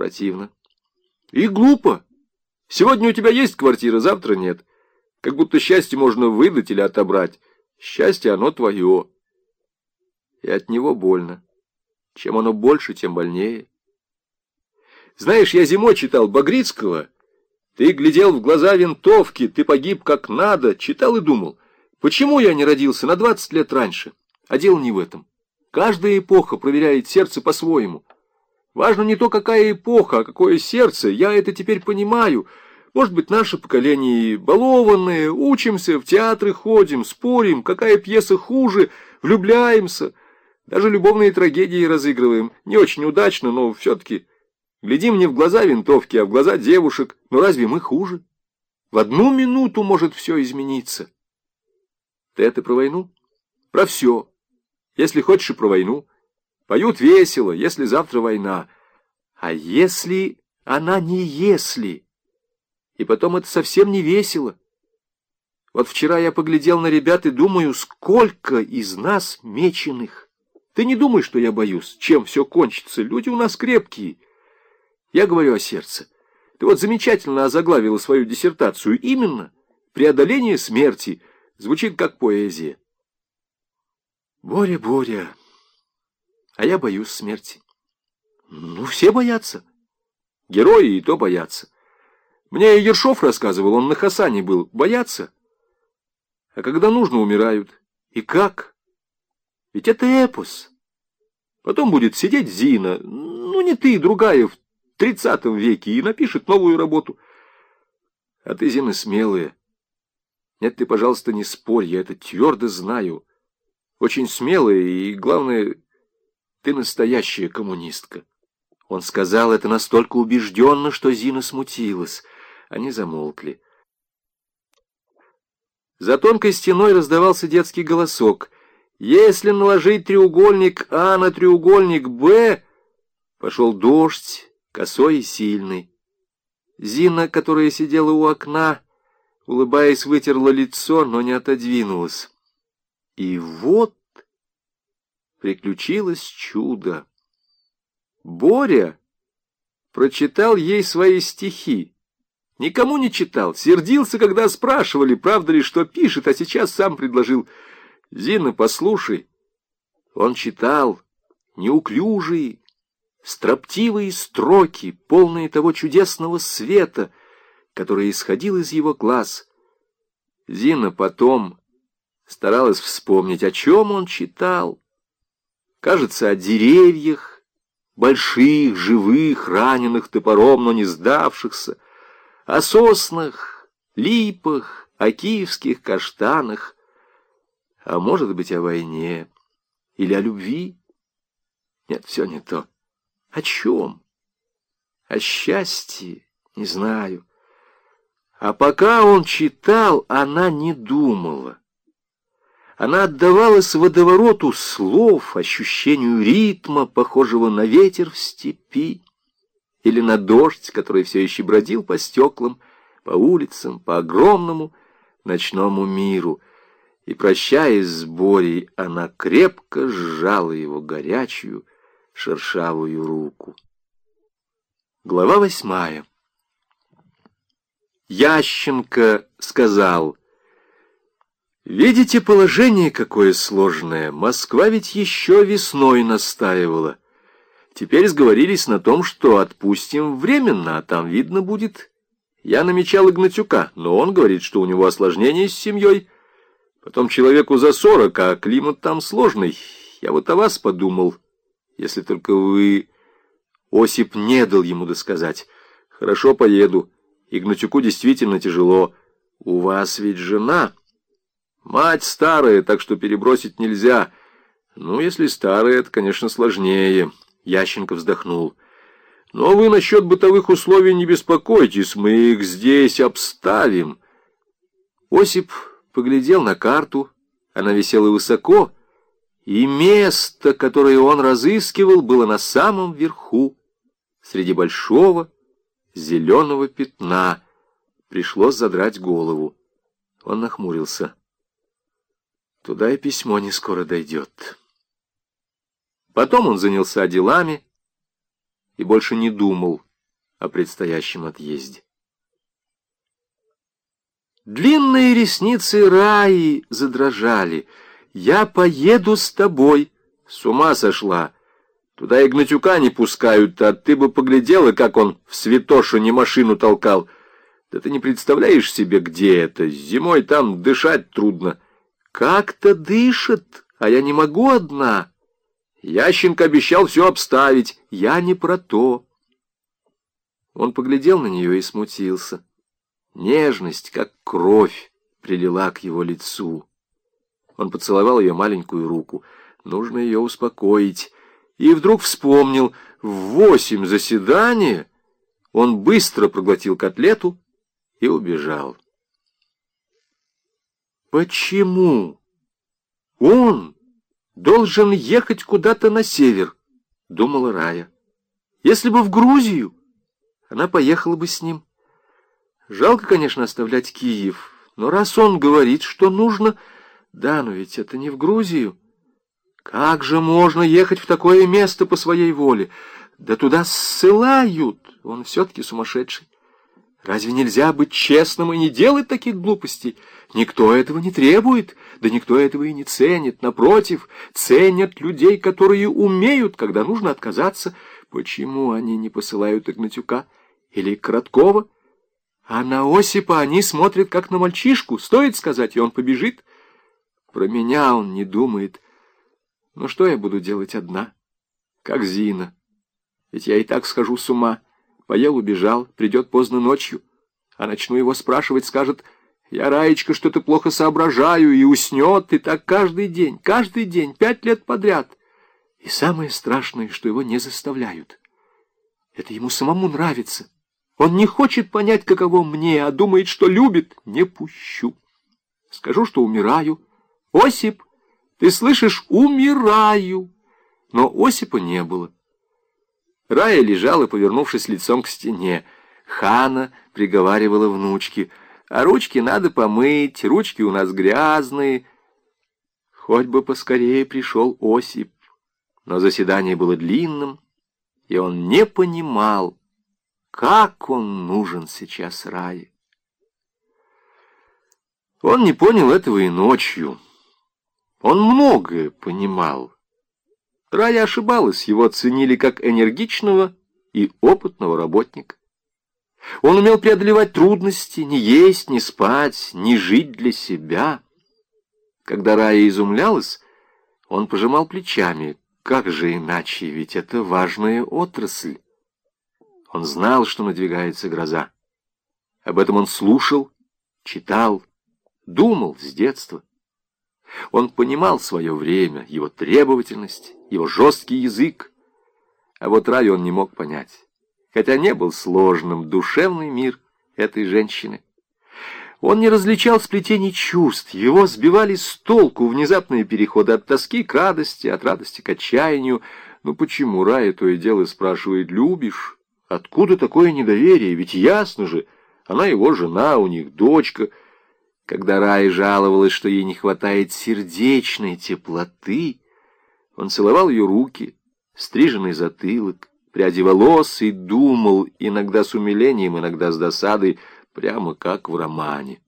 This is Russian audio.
Противно. И глупо. Сегодня у тебя есть квартира, завтра нет. Как будто счастье можно выдать или отобрать. Счастье, оно твое. И от него больно. Чем оно больше, тем больнее. Знаешь, я зимой читал Багрицкого. Ты глядел в глаза винтовки, ты погиб как надо. Читал и думал, почему я не родился на 20 лет раньше? А дело не в этом. Каждая эпоха проверяет сердце по-своему. Важно не то, какая эпоха, а какое сердце. Я это теперь понимаю. Может быть, наше поколение балованное, учимся, в театры ходим, спорим, какая пьеса хуже, влюбляемся. Даже любовные трагедии разыгрываем. Не очень удачно, но все-таки... Глядим не в глаза винтовки, а в глаза девушек. Но разве мы хуже? В одну минуту может все измениться. Ты это про войну? Про все. Если хочешь и про войну. Поют весело, если завтра война. А если она не если? И потом это совсем не весело. Вот вчера я поглядел на ребят и думаю, сколько из нас меченых. Ты не думай, что я боюсь, чем все кончится. Люди у нас крепкие. Я говорю о сердце. Ты вот замечательно озаглавила свою диссертацию. Именно преодоление смерти звучит как поэзия. Боря, Боря, а я боюсь смерти. Ну, все боятся. Герои и то боятся. Мне Ершов рассказывал, он на Хасане был. Боятся. А когда нужно, умирают. И как? Ведь это эпос. Потом будет сидеть Зина, ну не ты, другая, в тридцатом веке, и напишет новую работу. А ты, Зина, смелая. Нет, ты, пожалуйста, не спорь, я это твердо знаю. Очень смелая, и, главное, ты настоящая коммунистка. Он сказал это настолько убежденно, что Зина смутилась. Они замолкли. За тонкой стеной раздавался детский голосок. «Если наложить треугольник А на треугольник Б...» Пошел дождь, косой и сильный. Зина, которая сидела у окна, улыбаясь, вытерла лицо, но не отодвинулась. И вот приключилось чудо. Боря прочитал ей свои стихи. Никому не читал, сердился, когда спрашивали, правда ли, что пишет, а сейчас сам предложил. «Зина, послушай». Он читал неуклюжие, строптивые строки, полные того чудесного света, который исходил из его глаз. Зина потом старалась вспомнить, о чем он читал. Кажется, о деревьях, больших, живых, раненых топором, но не сдавшихся, о соснах, липах, о киевских каштанах, а может быть, о войне или о любви. Нет, все не то. О чем? О счастье? Не знаю. А пока он читал, она не думала. Она отдавалась водовороту слов, ощущению ритма, похожего на ветер в степи, или на дождь, который все еще бродил по стеклам, по улицам, по огромному ночному миру. И, прощаясь с Борей, она крепко сжала его горячую, шершавую руку. Глава восьмая. Ященко сказал, «Видите положение, какое сложное? Москва ведь еще весной настаивала. Теперь сговорились на том, что отпустим временно, а там видно будет. Я намечал Игнатюка, но он говорит, что у него осложнение с семьей. Потом человеку за сорок, а климат там сложный. Я вот о вас подумал». Если только вы... Осип не дал ему досказать. Хорошо, поеду. Игнатюку действительно тяжело. У вас ведь жена. Мать старая, так что перебросить нельзя. Ну, если старая, это, конечно, сложнее. Ященко вздохнул. Но вы насчет бытовых условий не беспокойтесь, мы их здесь обставим. Осип поглядел на карту. Она висела высоко, и место, которое он разыскивал, было на самом верху, среди большого зеленого пятна. Пришлось задрать голову. Он нахмурился. Туда и письмо не скоро дойдет. Потом он занялся делами и больше не думал о предстоящем отъезде. Длинные ресницы Раи задрожали. «Я поеду с тобой». С ума сошла. Туда Игнатюка не пускают, а ты бы поглядела, как он в святошине машину толкал. Да ты не представляешь себе, где это. Зимой там дышать трудно. Как-то дышит, а я не могу одна. Ященко обещал все обставить. Я не про то. Он поглядел на нее и смутился. Нежность, как кровь, прилила к его лицу. Он поцеловал ее маленькую руку. Нужно ее успокоить. И вдруг вспомнил, в восемь заседания он быстро проглотил котлету и убежал. Почему он должен ехать куда-то на север, думала Рая. Если бы в Грузию, она поехала бы с ним. Жалко, конечно, оставлять Киев, но раз он говорит, что нужно... Да, но ведь это не в Грузию. Как же можно ехать в такое место по своей воле? Да туда ссылают. Он все-таки сумасшедший. Разве нельзя быть честным и не делать таких глупостей? Никто этого не требует, да никто этого и не ценит. Напротив, ценят людей, которые умеют, когда нужно отказаться. Почему они не посылают Игнатюка или Короткова? А на Осипа они смотрят, как на мальчишку. Стоит сказать, и он побежит. Про меня он не думает. Ну что я буду делать одна? Как Зина. Ведь я и так схожу с ума. Поел, убежал, придет поздно ночью. А начну его спрашивать, скажет, я, Раечка, что-то плохо соображаю, и уснет, и так каждый день, каждый день, пять лет подряд. И самое страшное, что его не заставляют. Это ему самому нравится. Он не хочет понять, каково мне, а думает, что любит. Не пущу. Скажу, что умираю. Осип, ты слышишь, умираю. Но Осипа не было. Рая лежала, повернувшись лицом к стене. Хана приговаривала внучке. А ручки надо помыть, ручки у нас грязные. Хоть бы поскорее пришел Осип. Но заседание было длинным, и он не понимал, как он нужен сейчас Рае? Он не понял этого и ночью. Он многое понимал. Рая ошибалась, его ценили как энергичного и опытного работника. Он умел преодолевать трудности, не есть, не спать, не жить для себя. Когда Рая изумлялась, он пожимал плечами. Как же иначе, ведь это важная отрасль. Он знал, что надвигается гроза. Об этом он слушал, читал, думал с детства. Он понимал свое время, его требовательность, его жесткий язык. А вот рай он не мог понять, хотя не был сложным душевный мир этой женщины. Он не различал сплетений чувств, его сбивали с толку внезапные переходы от тоски к радости, от радости к отчаянию. Ну почему Рая то и дело спрашивает «любишь?» Откуда такое недоверие? Ведь ясно же, она его жена, у них дочка. Когда Рая жаловалась, что ей не хватает сердечной теплоты, он целовал ее руки, стриженный затылок, пряди волос и думал, иногда с умилением, иногда с досадой, прямо как в романе.